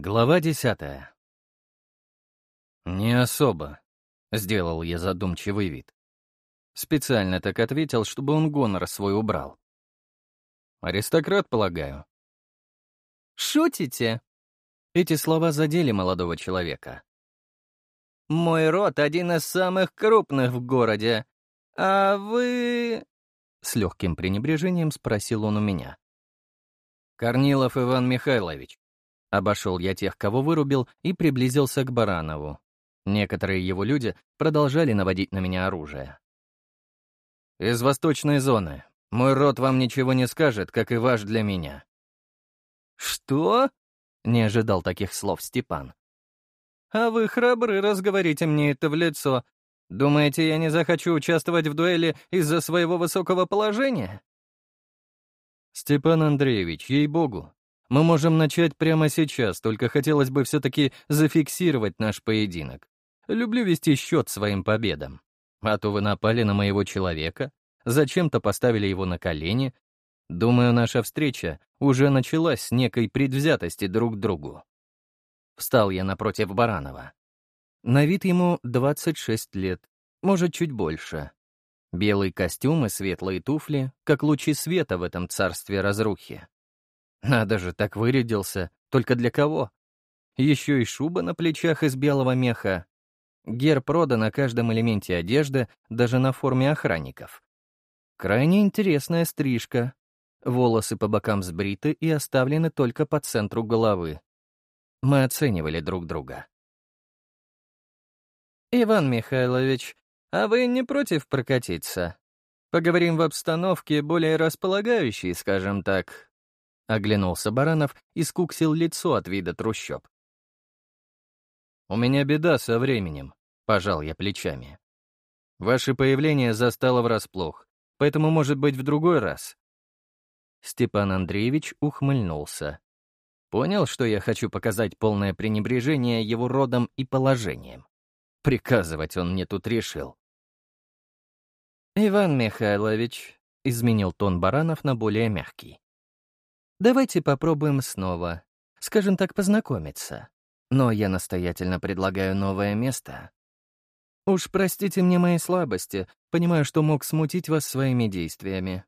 Глава десятая. «Не особо», — сделал я задумчивый вид. Специально так ответил, чтобы он гонор свой убрал. «Аристократ, полагаю». «Шутите?» Эти слова задели молодого человека. «Мой род один из самых крупных в городе. А вы...» С легким пренебрежением спросил он у меня. «Корнилов Иван Михайлович». Обошел я тех, кого вырубил, и приблизился к Баранову. Некоторые его люди продолжали наводить на меня оружие. «Из восточной зоны. Мой род вам ничего не скажет, как и ваш для меня». «Что?» — не ожидал таких слов Степан. «А вы храбры, разговорите мне это в лицо. Думаете, я не захочу участвовать в дуэли из-за своего высокого положения?» «Степан Андреевич, ей-богу, мы можем начать прямо сейчас, только хотелось бы все-таки зафиксировать наш поединок. Люблю вести счет своим победам. А то вы напали на моего человека, зачем-то поставили его на колени. Думаю, наша встреча уже началась с некой предвзятости друг к другу. Встал я напротив Баранова. На вид ему 26 лет, может, чуть больше. Белый костюм и светлые туфли, как лучи света в этом царстве разрухи. Надо же, так вырядился. Только для кого? Еще и шуба на плечах из белого меха. Герб рода на каждом элементе одежды, даже на форме охранников. Крайне интересная стрижка. Волосы по бокам сбриты и оставлены только по центру головы. Мы оценивали друг друга. «Иван Михайлович, а вы не против прокатиться? Поговорим в обстановке, более располагающей, скажем так, Оглянулся Баранов и скуксил лицо от вида трущоб. «У меня беда со временем», — пожал я плечами. «Ваше появление застало врасплох, поэтому, может быть, в другой раз». Степан Андреевич ухмыльнулся. Понял, что я хочу показать полное пренебрежение его родом и положением. Приказывать он мне тут решил. «Иван Михайлович», — изменил тон Баранов на более мягкий. Давайте попробуем снова. Скажем так, познакомиться. Но я настоятельно предлагаю новое место. Уж простите мне мои слабости, понимаю, что мог смутить вас своими действиями.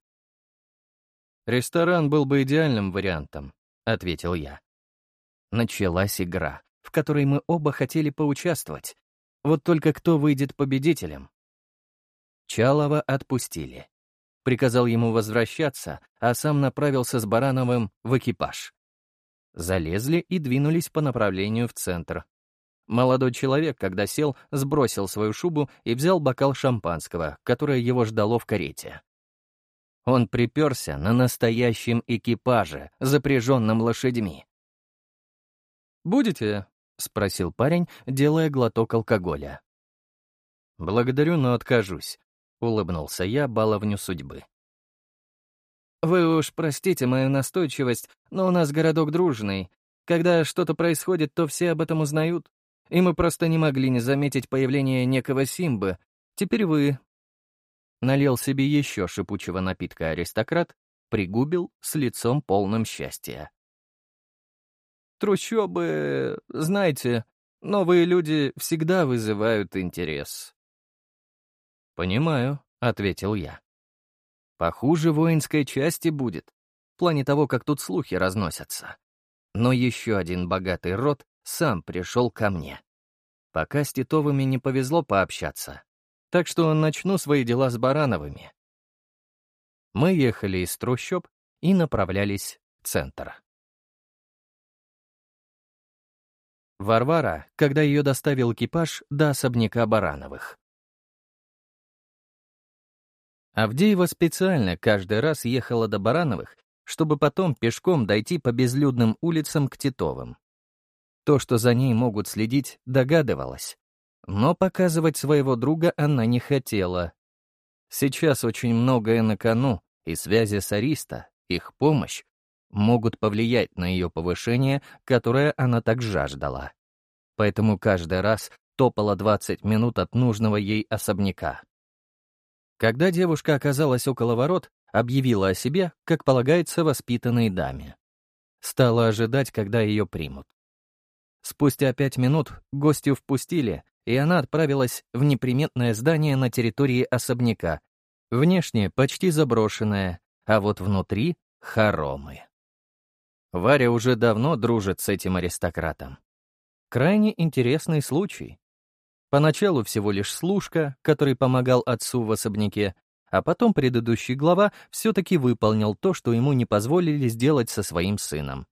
«Ресторан был бы идеальным вариантом», — ответил я. Началась игра, в которой мы оба хотели поучаствовать. Вот только кто выйдет победителем? Чалова отпустили приказал ему возвращаться, а сам направился с Барановым в экипаж. Залезли и двинулись по направлению в центр. Молодой человек, когда сел, сбросил свою шубу и взял бокал шампанского, которое его ждало в карете. Он приперся на настоящем экипаже, запряженном лошадьми. «Будете?» — спросил парень, делая глоток алкоголя. «Благодарю, но откажусь. — улыбнулся я баловню судьбы. «Вы уж простите мою настойчивость, но у нас городок дружный. Когда что-то происходит, то все об этом узнают, и мы просто не могли не заметить появление некого Симбы. Теперь вы...» Налил себе еще шипучего напитка аристократ, пригубил с лицом полным счастья. «Трущобы, знаете, новые люди всегда вызывают интерес», «Понимаю», — ответил я. «Похуже воинской части будет, в плане того, как тут слухи разносятся. Но еще один богатый род сам пришел ко мне. Пока с Титовыми не повезло пообщаться, так что начну свои дела с Барановыми». Мы ехали из трущоб и направлялись в центр. Варвара, когда ее доставил экипаж до особняка Барановых. Авдеева специально каждый раз ехала до Барановых, чтобы потом пешком дойти по безлюдным улицам к Титовым. То, что за ней могут следить, догадывалась. Но показывать своего друга она не хотела. Сейчас очень многое на кону, и связи с Ариста, их помощь, могут повлиять на ее повышение, которое она так жаждала. Поэтому каждый раз топала 20 минут от нужного ей особняка. Когда девушка оказалась около ворот, объявила о себе, как полагается воспитанной даме. Стала ожидать, когда ее примут. Спустя пять минут гостю впустили, и она отправилась в неприметное здание на территории особняка. Внешне почти заброшенное, а вот внутри — хоромы. Варя уже давно дружит с этим аристократом. Крайне интересный случай. Поначалу всего лишь служка, который помогал отцу в особняке, а потом предыдущий глава все-таки выполнил то, что ему не позволили сделать со своим сыном.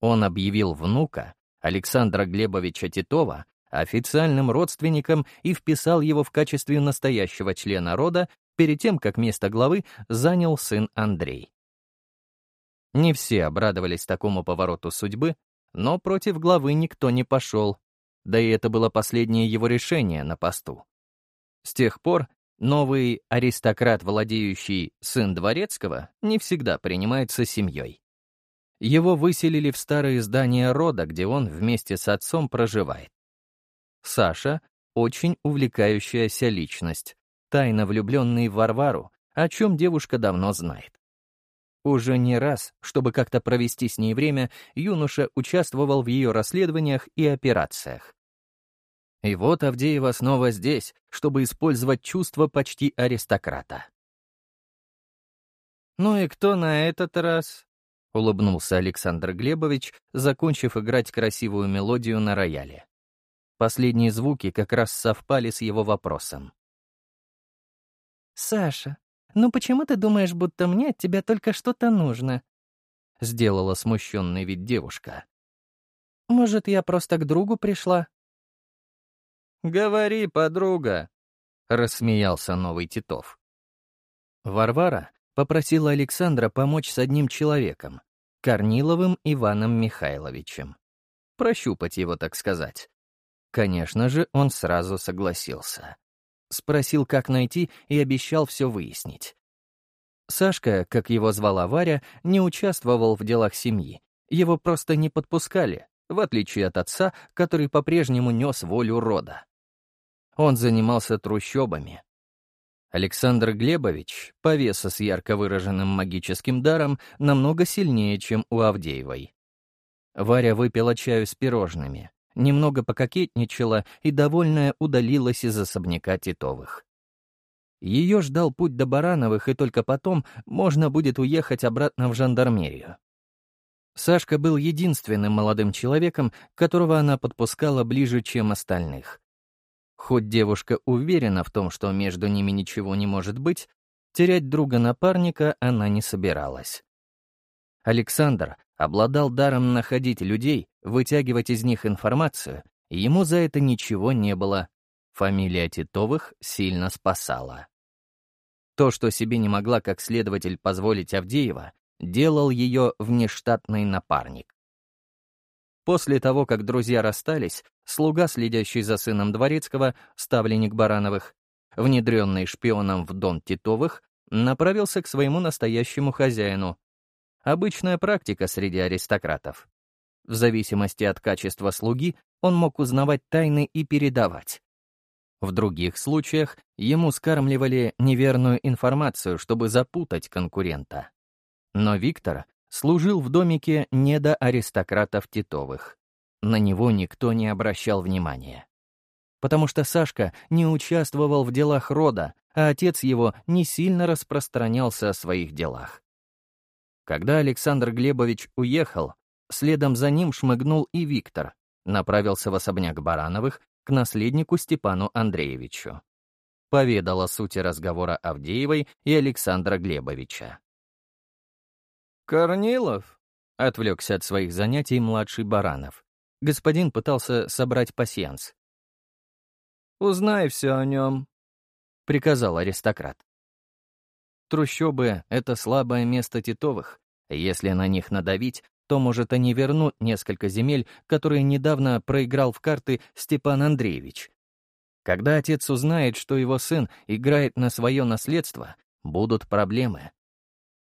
Он объявил внука, Александра Глебовича Титова, официальным родственником и вписал его в качестве настоящего члена рода перед тем, как место главы занял сын Андрей. Не все обрадовались такому повороту судьбы, но против главы никто не пошел, да и это было последнее его решение на посту. С тех пор новый аристократ, владеющий сын Дворецкого, не всегда принимается семьей. Его выселили в старое здание рода, где он вместе с отцом проживает. Саша — очень увлекающаяся личность, тайно влюбленный в Варвару, о чем девушка давно знает. Уже не раз, чтобы как-то провести с ней время, юноша участвовал в ее расследованиях и операциях. И вот Авдеева снова здесь, чтобы использовать чувство почти аристократа. «Ну и кто на этот раз?» — улыбнулся Александр Глебович, закончив играть красивую мелодию на рояле. Последние звуки как раз совпали с его вопросом. «Саша, «Ну почему ты думаешь, будто мне от тебя только что-то нужно?» — сделала смущенный вид девушка. «Может, я просто к другу пришла?» «Говори, подруга», — рассмеялся новый Титов. Варвара попросила Александра помочь с одним человеком, Корниловым Иваном Михайловичем. Прощупать его, так сказать. Конечно же, он сразу согласился. Спросил, как найти, и обещал все выяснить. Сашка, как его звала Варя, не участвовал в делах семьи. Его просто не подпускали, в отличие от отца, который по-прежнему нес волю рода. Он занимался трущобами. Александр Глебович, повеса с ярко выраженным магическим даром, намного сильнее, чем у Авдеевой. Варя выпила чаю с пирожными немного пококетничала и, довольная, удалилась из особняка Титовых. Ее ждал путь до Барановых, и только потом можно будет уехать обратно в жандармерию. Сашка был единственным молодым человеком, которого она подпускала ближе, чем остальных. Хоть девушка уверена в том, что между ними ничего не может быть, терять друга-напарника она не собиралась. Александр обладал даром находить людей, вытягивать из них информацию, ему за это ничего не было. Фамилия Титовых сильно спасала. То, что себе не могла как следователь позволить Авдеева, делал ее внештатный напарник. После того, как друзья расстались, слуга, следящий за сыном Дворецкого, ставленник Барановых, внедренный шпионом в дом Титовых, направился к своему настоящему хозяину, Обычная практика среди аристократов. В зависимости от качества слуги он мог узнавать тайны и передавать. В других случаях ему скармливали неверную информацию, чтобы запутать конкурента. Но Виктор служил в домике не до аристократов Титовых. На него никто не обращал внимания. Потому что Сашка не участвовал в делах рода, а отец его не сильно распространялся о своих делах. Когда Александр Глебович уехал, следом за ним шмыгнул и Виктор, направился в особняк Барановых к наследнику Степану Андреевичу. Поведал о сути разговора Авдеевой и Александра Глебовича. «Корнилов?» — отвлекся от своих занятий младший Баранов. Господин пытался собрать пасьянс. «Узнай все о нем», — приказал аристократ. Трущобы — это слабое место Титовых. Если на них надавить, то, может, они вернут несколько земель, которые недавно проиграл в карты Степан Андреевич. Когда отец узнает, что его сын играет на свое наследство, будут проблемы.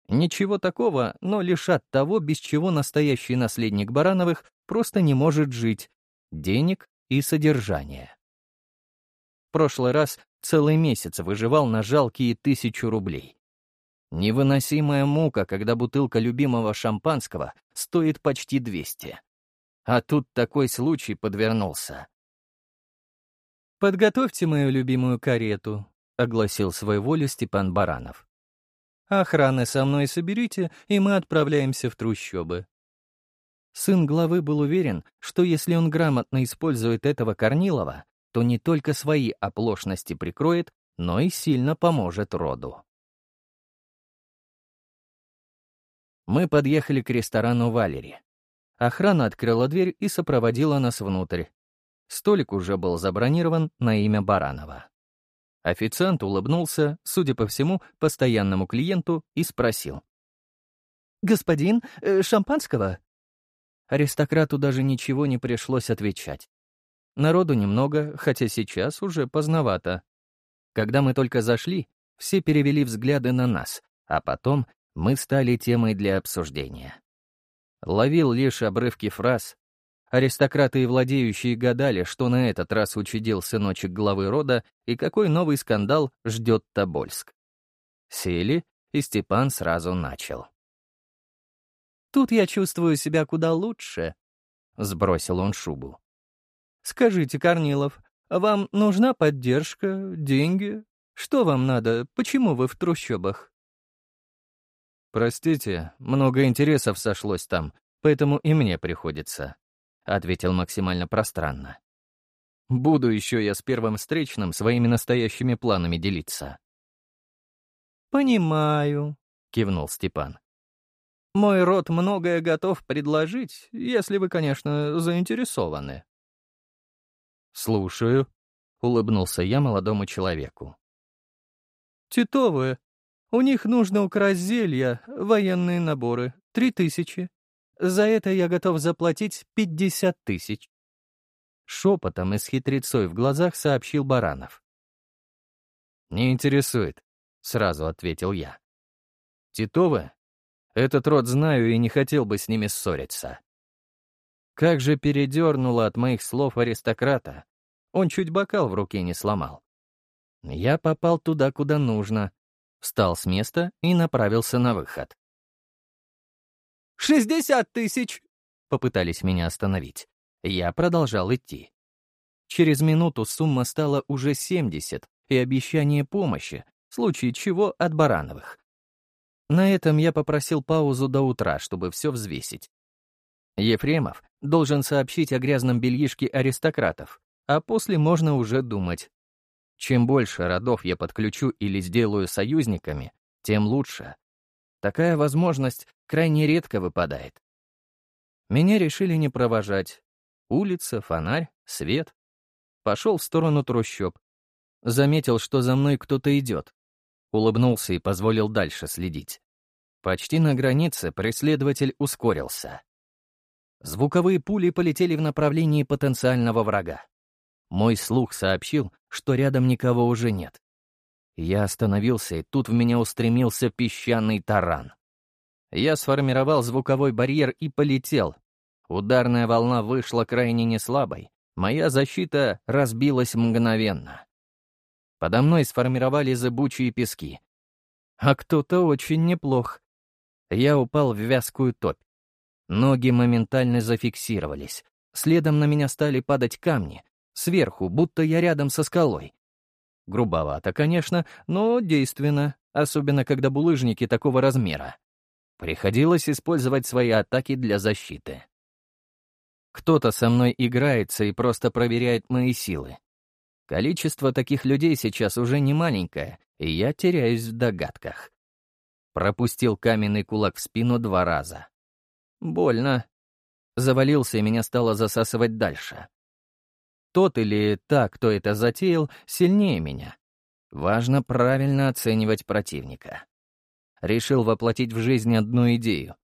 Ничего такого, но лишат того, без чего настоящий наследник Барановых просто не может жить — денег и содержания. Прошлый раз целый месяц выживал на жалкие тысячу рублей. Невыносимая мука, когда бутылка любимого шампанского стоит почти 200. А тут такой случай подвернулся. «Подготовьте мою любимую карету», — огласил свою волю Степан Баранов. «Охраны со мной соберите, и мы отправляемся в трущобы». Сын главы был уверен, что если он грамотно использует этого Корнилова, то не только свои оплошности прикроет, но и сильно поможет роду. Мы подъехали к ресторану «Валери». Охрана открыла дверь и сопроводила нас внутрь. Столик уже был забронирован на имя Баранова. Официант улыбнулся, судя по всему, постоянному клиенту и спросил. «Господин, э, шампанского?» Аристократу даже ничего не пришлось отвечать. Народу немного, хотя сейчас уже поздновато. Когда мы только зашли, все перевели взгляды на нас, а потом мы стали темой для обсуждения. Ловил лишь обрывки фраз. Аристократы и владеющие гадали, что на этот раз учудил сыночек главы рода и какой новый скандал ждет Тобольск. Сели, и Степан сразу начал. «Тут я чувствую себя куда лучше», — сбросил он шубу. «Скажите, Корнилов, вам нужна поддержка, деньги? Что вам надо? Почему вы в трущобах?» «Простите, много интересов сошлось там, поэтому и мне приходится», — ответил максимально пространно. «Буду еще я с первым встречным своими настоящими планами делиться». «Понимаю», — кивнул Степан. «Мой род многое готов предложить, если вы, конечно, заинтересованы». «Слушаю», — улыбнулся я молодому человеку. «Титовые. У них нужно украсть зелья, военные наборы. Три тысячи. За это я готов заплатить пятьдесят тысяч». Шепотом и с хитрецой в глазах сообщил Баранов. «Не интересует», — сразу ответил я. «Титовы? Этот род знаю и не хотел бы с ними ссориться. Как же передернуло от моих слов аристократа. Он чуть бокал в руке не сломал. Я попал туда, куда нужно. Встал с места и направился на выход. «Шестьдесят тысяч!» — попытались меня остановить. Я продолжал идти. Через минуту сумма стала уже семьдесят и обещание помощи, в случае чего от Барановых. На этом я попросил паузу до утра, чтобы все взвесить. Ефремов должен сообщить о грязном бельишке аристократов, а после можно уже думать. Чем больше родов я подключу или сделаю союзниками, тем лучше. Такая возможность крайне редко выпадает. Меня решили не провожать. Улица, фонарь, свет. Пошел в сторону трущоб. Заметил, что за мной кто-то идет. Улыбнулся и позволил дальше следить. Почти на границе преследователь ускорился. Звуковые пули полетели в направлении потенциального врага. Мой слух сообщил, что рядом никого уже нет. Я остановился, и тут в меня устремился песчаный таран. Я сформировал звуковой барьер и полетел. Ударная волна вышла крайне неслабой. Моя защита разбилась мгновенно. Подо мной сформировали зыбучие пески. А кто-то очень неплох. Я упал в вязкую топь. Ноги моментально зафиксировались. Следом на меня стали падать камни. Сверху, будто я рядом со скалой. Грубовато, конечно, но действенно, особенно когда булыжники такого размера. Приходилось использовать свои атаки для защиты. Кто-то со мной играется и просто проверяет мои силы. Количество таких людей сейчас уже не маленькое, и я теряюсь в догадках. Пропустил каменный кулак в спину два раза. Больно. Завалился, и меня стало засасывать дальше. Тот или та, кто это затеял, сильнее меня. Важно правильно оценивать противника. Решил воплотить в жизнь одну идею.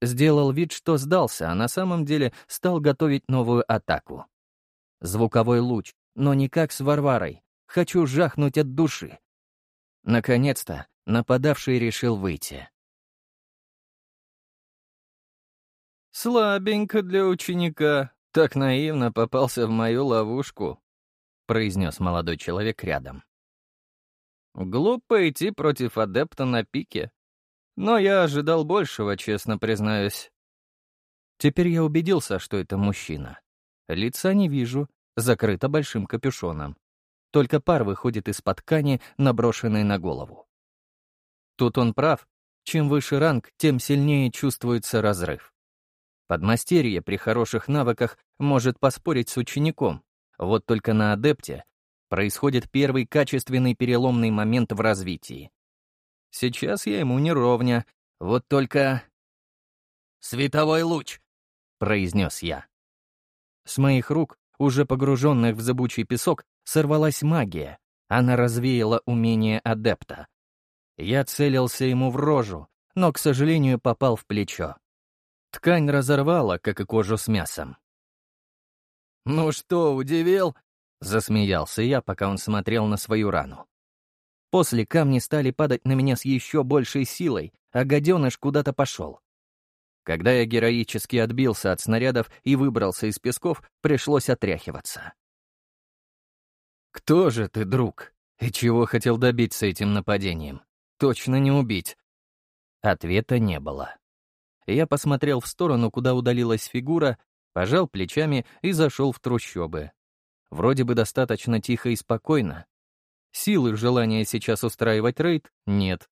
Сделал вид, что сдался, а на самом деле стал готовить новую атаку. Звуковой луч, но не как с Варварой. Хочу жахнуть от души. Наконец-то нападавший решил выйти. «Слабенько для ученика. Так наивно попался в мою ловушку», — произнес молодой человек рядом. «Глупо идти против адепта на пике. Но я ожидал большего, честно признаюсь». Теперь я убедился, что это мужчина. Лица не вижу, закрыто большим капюшоном. Только пар выходит из-под ткани, наброшенной на голову. Тут он прав. Чем выше ранг, тем сильнее чувствуется разрыв. Подмастерье при хороших навыках может поспорить с учеником. Вот только на адепте происходит первый качественный переломный момент в развитии. Сейчас я ему не ровня, вот только... «Световой луч!» — произнес я. С моих рук, уже погруженных в зыбучий песок, сорвалась магия. Она развеяла умение адепта. Я целился ему в рожу, но, к сожалению, попал в плечо. Ткань разорвала, как и кожу с мясом. «Ну что, удивил?» — засмеялся я, пока он смотрел на свою рану. После камни стали падать на меня с еще большей силой, а гаденыш куда-то пошел. Когда я героически отбился от снарядов и выбрался из песков, пришлось отряхиваться. «Кто же ты, друг? И чего хотел добиться этим нападением? Точно не убить?» Ответа не было. Я посмотрел в сторону, куда удалилась фигура, пожал плечами и зашел в трущобы. Вроде бы достаточно тихо и спокойно. Силы желания сейчас устраивать рейд нет.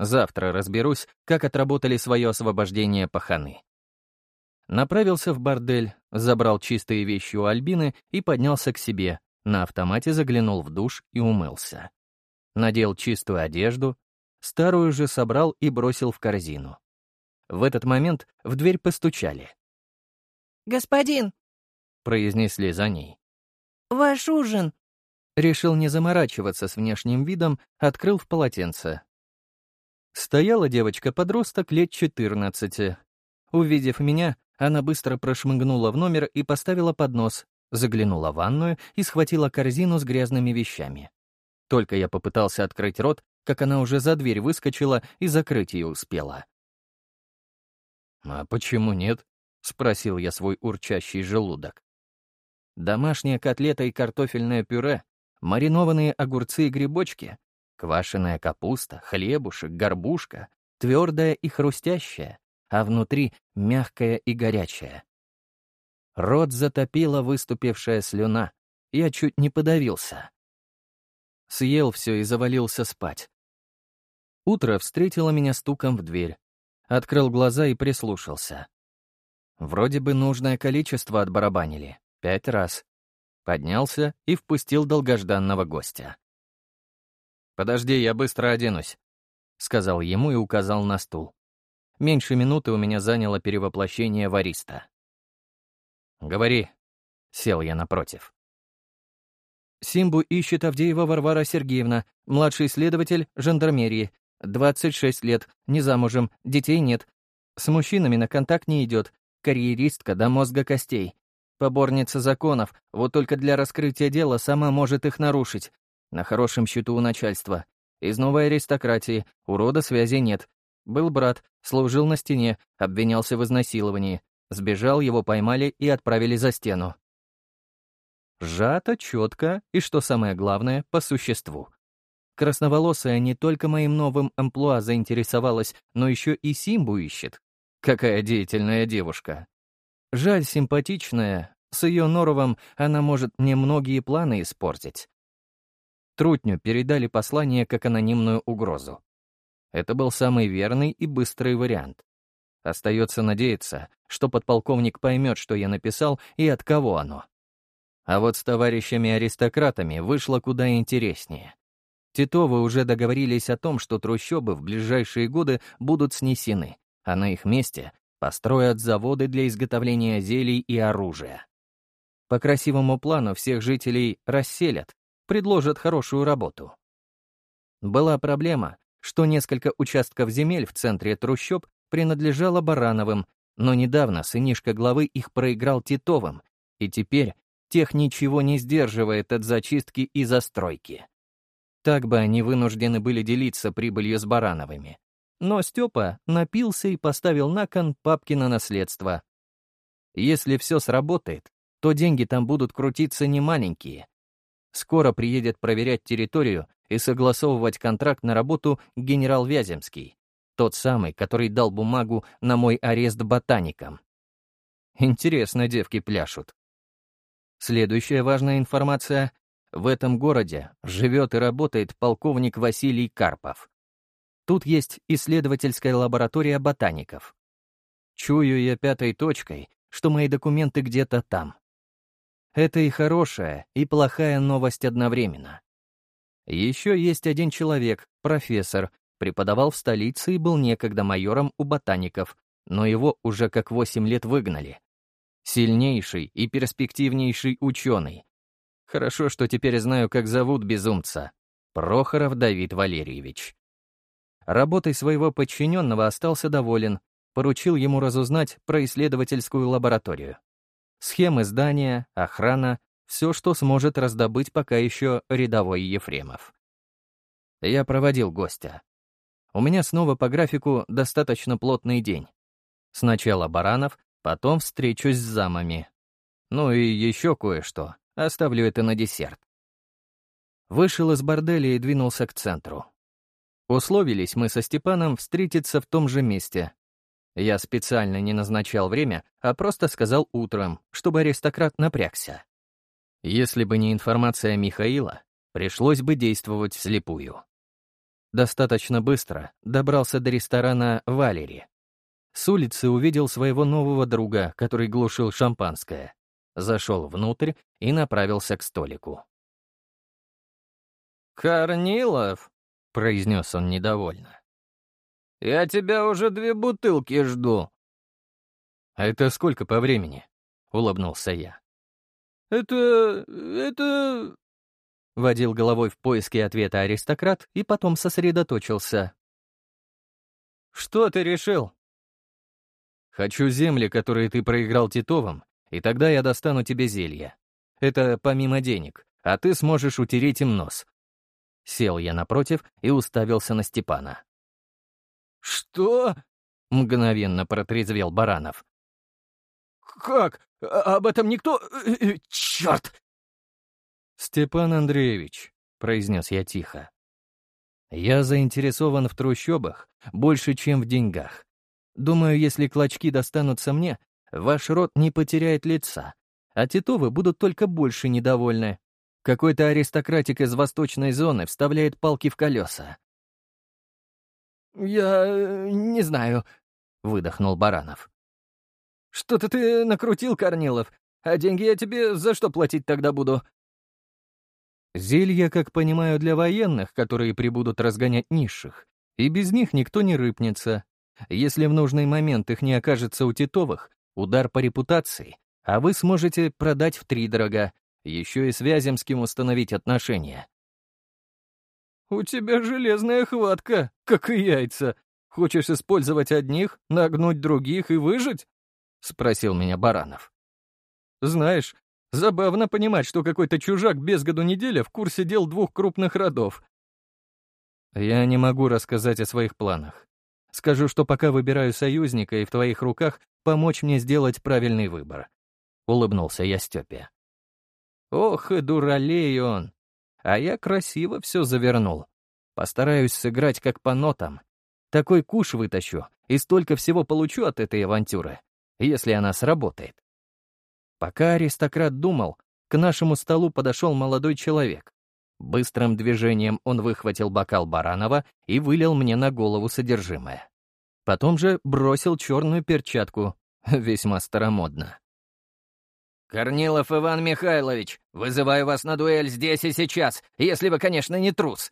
Завтра разберусь, как отработали свое освобождение паханы. Направился в бордель, забрал чистые вещи у Альбины и поднялся к себе, на автомате заглянул в душ и умылся. Надел чистую одежду, старую же собрал и бросил в корзину. В этот момент в дверь постучали. «Господин!» — произнесли за ней. «Ваш ужин!» Решил не заморачиваться с внешним видом, открыл в полотенце, Стояла девочка-подросток лет 14. Увидев меня, она быстро прошмыгнула в номер и поставила поднос, заглянула в ванную и схватила корзину с грязными вещами. Только я попытался открыть рот, как она уже за дверь выскочила и закрыть ее успела. «А почему нет?» — спросил я свой урчащий желудок. Домашняя котлета и картофельное пюре, маринованные огурцы и грибочки, Квашеная капуста, хлебушек, горбушка, твердая и хрустящая, а внутри мягкая и горячая. Рот затопила выступившая слюна. Я чуть не подавился. Съел все и завалился спать. Утро встретило меня стуком в дверь. Открыл глаза и прислушался. Вроде бы нужное количество отбарабанили. Пять раз. Поднялся и впустил долгожданного гостя. «Подожди, я быстро оденусь», — сказал ему и указал на стул. Меньше минуты у меня заняло перевоплощение в ариста. «Говори», — сел я напротив. Симбу ищет Авдеева Варвара Сергеевна, младший следователь жандармерии, 26 лет, не замужем, детей нет. С мужчинами на контакт не идет, карьеристка до мозга костей. Поборница законов, вот только для раскрытия дела сама может их нарушить, на хорошем счету у начальства. Из новой аристократии, урода связи нет. Был брат, служил на стене, обвинялся в изнасиловании. Сбежал, его поймали и отправили за стену. Сжато, четко и, что самое главное, по существу. Красноволосая не только моим новым амплуа заинтересовалась, но еще и Симбу ищет. Какая деятельная девушка. Жаль, симпатичная. С ее норовом она может мне многие планы испортить. Трутню передали послание как анонимную угрозу. Это был самый верный и быстрый вариант. Остается надеяться, что подполковник поймет, что я написал и от кого оно. А вот с товарищами-аристократами вышло куда интереснее. Титовы уже договорились о том, что трущобы в ближайшие годы будут снесены, а на их месте построят заводы для изготовления зелий и оружия. По красивому плану всех жителей расселят, предложат хорошую работу. Была проблема, что несколько участков земель в центре трущоб принадлежало Барановым, но недавно сынишка главы их проиграл Титовым, и теперь тех ничего не сдерживает от зачистки и застройки. Так бы они вынуждены были делиться прибылью с Барановыми. Но Степа напился и поставил на кон папки на наследство. Если все сработает, то деньги там будут крутиться немаленькие, Скоро приедет проверять территорию и согласовывать контракт на работу генерал Вяземский, тот самый, который дал бумагу на мой арест ботаникам. Интересно девки пляшут. Следующая важная информация. В этом городе живет и работает полковник Василий Карпов. Тут есть исследовательская лаборатория ботаников. Чую я пятой точкой, что мои документы где-то там. Это и хорошая, и плохая новость одновременно. Еще есть один человек, профессор, преподавал в столице и был некогда майором у ботаников, но его уже как восемь лет выгнали. Сильнейший и перспективнейший ученый. Хорошо, что теперь знаю, как зовут безумца. Прохоров Давид Валерьевич. Работой своего подчиненного остался доволен, поручил ему разузнать про исследовательскую лабораторию. Схемы здания, охрана, все, что сможет раздобыть пока еще рядовой Ефремов. Я проводил гостя. У меня снова по графику достаточно плотный день. Сначала Баранов, потом встречусь с замами. Ну и еще кое-что. Оставлю это на десерт. Вышел из борделя и двинулся к центру. Условились мы со Степаном встретиться в том же месте. Я специально не назначал время, а просто сказал утром, чтобы аристократ напрягся. Если бы не информация Михаила, пришлось бы действовать вслепую. Достаточно быстро добрался до ресторана «Валери». С улицы увидел своего нового друга, который глушил шампанское. Зашел внутрь и направился к столику. «Корнилов!» — произнес он недовольно. «Я тебя уже две бутылки жду». «А это сколько по времени?» — улыбнулся я. «Это... это...» Водил головой в поиске ответа аристократ и потом сосредоточился. «Что ты решил?» «Хочу земли, которые ты проиграл Титовым, и тогда я достану тебе зелье. Это помимо денег, а ты сможешь утереть им нос». Сел я напротив и уставился на Степана. «Что?» — мгновенно протрезвел Баранов. «Как? А, об этом никто... Э, э, Черт!» «Степан Андреевич», — произнес я тихо, — «я заинтересован в трущобах больше, чем в деньгах. Думаю, если клочки достанутся мне, ваш род не потеряет лица, а Титовы будут только больше недовольны. Какой-то аристократик из восточной зоны вставляет палки в колеса». «Я... Э, не знаю», — выдохнул Баранов. «Что-то ты накрутил, Корнилов, а деньги я тебе за что платить тогда буду?» Зелья, как понимаю, для военных, которые прибудут разгонять низших. И без них никто не рыпнется. Если в нужный момент их не окажется у Титовых, удар по репутации, а вы сможете продать втридорога, еще и с Вяземским установить отношения. «У тебя железная хватка, как и яйца. Хочешь использовать одних, нагнуть других и выжить?» — спросил меня Баранов. «Знаешь, забавно понимать, что какой-то чужак без году неделя в курсе дел двух крупных родов». «Я не могу рассказать о своих планах. Скажу, что пока выбираю союзника, и в твоих руках помочь мне сделать правильный выбор», — улыбнулся я Степе. «Ох и дуралей он! А я красиво все завернул. Постараюсь сыграть как по нотам. Такой куш вытащу и столько всего получу от этой авантюры, если она сработает. Пока аристократ думал, к нашему столу подошел молодой человек. Быстрым движением он выхватил бокал Баранова и вылил мне на голову содержимое. Потом же бросил черную перчатку, весьма старомодно. «Корнилов Иван Михайлович, вызываю вас на дуэль здесь и сейчас, если вы, конечно, не трус».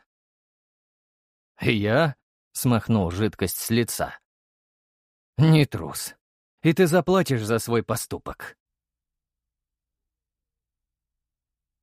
«Я?» — смахнул жидкость с лица. «Не трус», и ты заплатишь за свой поступок.